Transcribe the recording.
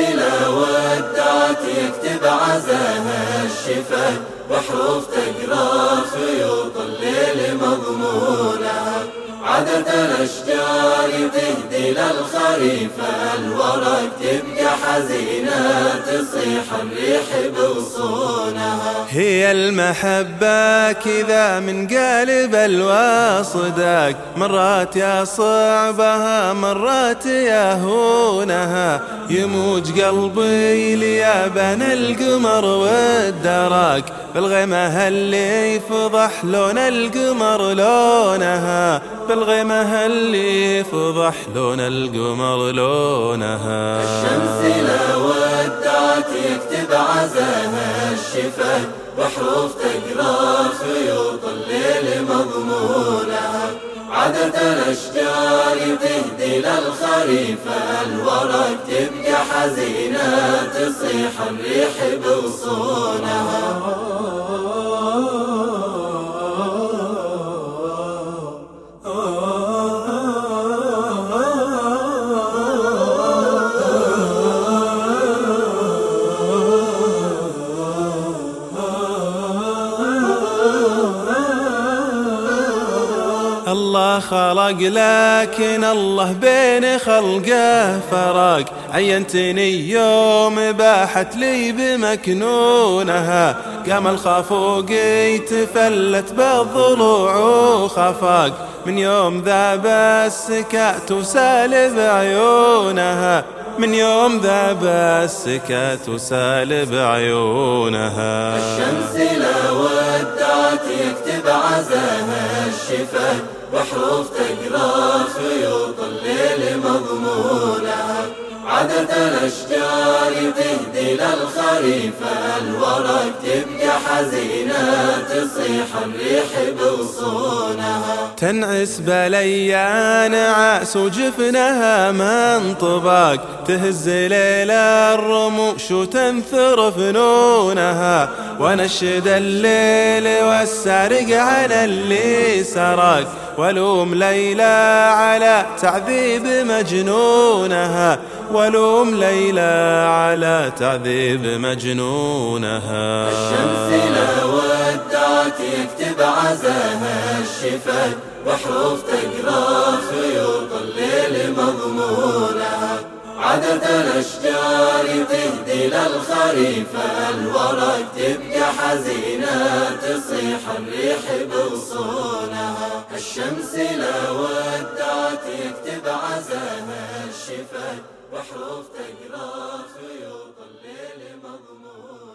بلا ودعت يكتب عزاها الشفاء بحروف تقرا خيوط الليل مضمونها عدد الأشجار تهدي للخريف الورق تبقى حزينة تصيح الريح بوصول هي المحبة كذا من قلب الواصدك مرات يا صعبها مرات يا هونها. يموج قلبي ليابن القمر والدرك بالغيمة اللي يفضح لون القمر لونها. بالغيمة اللي يفضح لون القمر لونها. الشمس لا ودعت يكتب عزاها الشفا. بحروف تقرأ خيوط الليل مضمونها. عادة الأشجار تهدي للخريف الورق تبقى حزينة تصيح الريح بغصونها الله خلق لكن الله بين خلقه فرق. عينتني يوم باحت لي بمكنونها. قام الخافوق يتفلت بالضلوع وخفاق من يوم ذاب السكات وسالب عيونها. من يوم ذاب السكات وسالب عيونها. الشمس لا ودعت يكتب عزاها. الشفا بحروف تقرا خيوط الليل مضمونها عادة الأشجار تهدي للخريف الورق تبقى حزينة تصيح الريح بغصونها تنعس بليان عاس وجفنها من طباق. تهز ليل الرموش وتنثر فنونها ونشد الليل والسارق على اللي سرق ولوم ليلى على تعذيب مجنونها. ولوم ليلى على تعذيب مجنونها. الشمس لا ودعت يكتب عزاها الشفا بحروف تقرأ خيوط الليل مضمونها عادة الأشجار تهدي للخريف الورق تبقى حزينة تصيح الريح بغصونها الشمس لا ودعت يكتب عزاها الشفا بحروف تقرأ خيوط الليل مضمونها